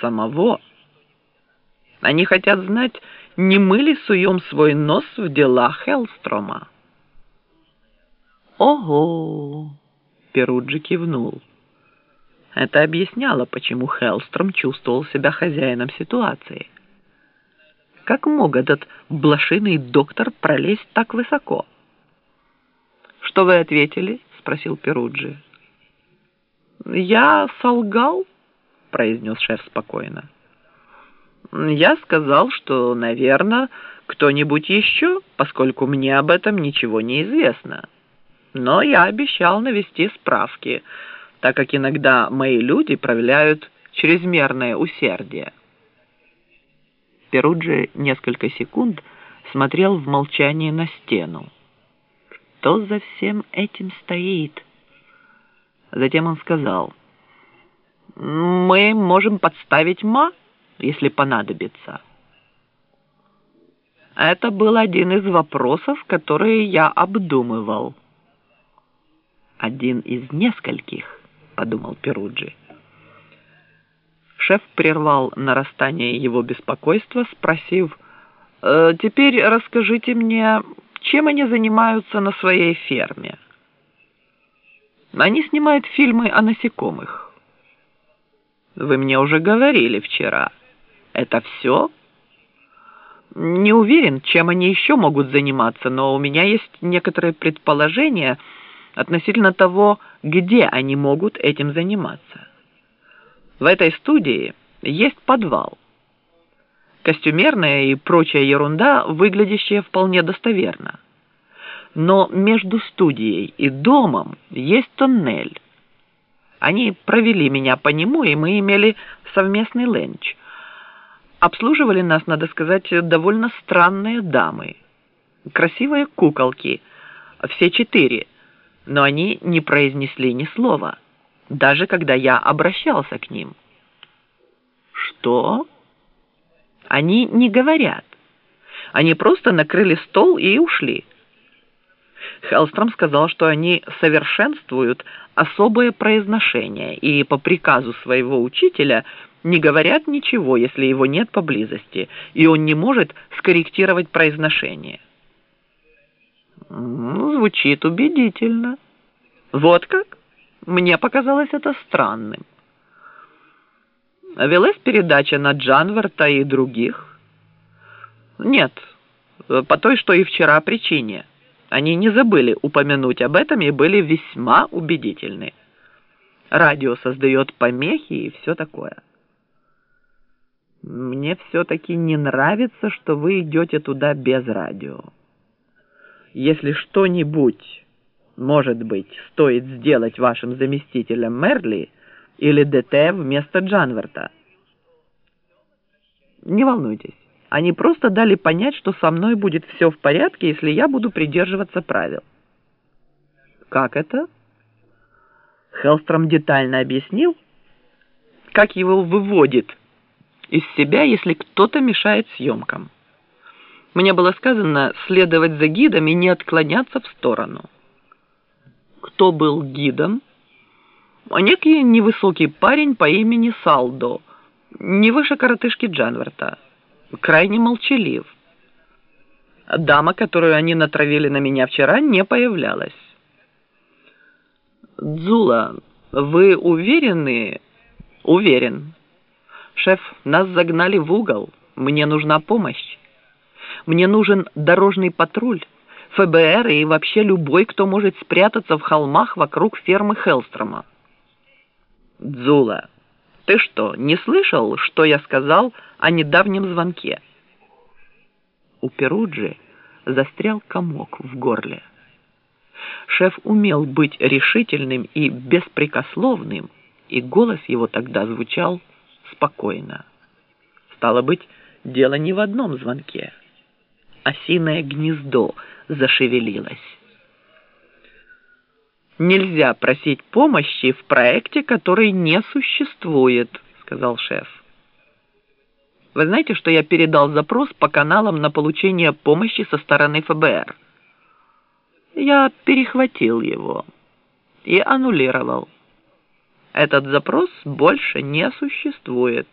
самого. Они хотят знать, не мы ли суем свой нос в дела Хеллстрома. «Ого!» — Перуджи кивнул. Это объясняло, почему Хеллстром чувствовал себя хозяином ситуации. Как мог этот блошиный доктор пролезть так высоко? «Что вы ответили?» — спросил Перуджи. «Я солгал?» — произнес шеф спокойно. «Я сказал, что, наверное, кто-нибудь еще, поскольку мне об этом ничего не известно. Но я обещал навести справки, так как иногда мои люди проявляют чрезмерное усердие». Перуджи несколько секунд смотрел в молчании на стену. Кто за всем этим стоит? Затем он сказал, «Мы можем подставить Ма, если понадобится». Это был один из вопросов, которые я обдумывал. «Один из нескольких», — подумал Перуджи. Шеф прервал нарастание его беспокойства, спросив, «Э, «Теперь расскажите мне, чем они занимаются на своей ферме?» Они снимают фильмы о насекомых. Вы мне уже говорили вчера. Это все? Не уверен, чем они еще могут заниматься, но у меня есть некоторые предположения относительно того, где они могут этим заниматься. В этой студии есть подвал. Костюмерная и прочая ерунда, выглядящая вполне достоверно но между студией и домом есть тоннель. Они провели меня по нему, и мы имели совместный ленч. Обслуживали нас, надо сказать, довольно странные дамы. Красивые куколки, все четыре, но они не произнесли ни слова, даже когда я обращался к ним. Что? Они не говорят. Они просто накрыли стол и ушли. Хеллстром сказал, что они совершенствуют особое произношение и по приказу своего учителя не говорят ничего, если его нет поблизости, и он не может скорректировать произношение. Ну, звучит убедительно. Вот как? Мне показалось это странным. Велась передача на Джанверта и других? Нет, по той, что и вчера причине – они не забыли упомянуть об этом и были весьма убедительны. Радио создает помехи и все такое. Мне все-таки не нравится, что вы идете туда без радио. Если что-нибудь, может быть, стоит сделать вашим заместителем Мерли или ДТ вместо Джанверта. Не волнуйтесь. Они просто дали понять, что со мной будет все в порядке, если я буду придерживаться правил. Как это? Хелстром детально объяснил, как его выводит из себя, если кто-то мешает съемкам. Мне было сказано следовать за гидом и не отклоняться в сторону. Кто был гидом? Некий невысокий парень по имени Салдо, не выше коротышки Джанверта крайне молчалив. Дама, которую они натравили на меня вчера, не появлялась. «Дзула, вы уверены?» «Уверен. Шеф, нас загнали в угол. Мне нужна помощь. Мне нужен дорожный патруль, ФБР и вообще любой, кто может спрятаться в холмах вокруг фермы Хелстрома». «Дзула, ты что, не слышал, что я сказал о недавнем звонке?» У Перуджи застрял комок в горле. Шеф умел быть решительным и беспрекословным, и голос его тогда звучал спокойно. Стало быть, дело не в одном звонке. Осиное гнездо зашевелилось. Нельзя просить помощи в проекте, который не существует, сказал шеф. Вы знаете, что я передал запрос по каналам на получение помощи со стороны ФБР? Я перехватил его и аннулировал. Этот запрос больше не существует.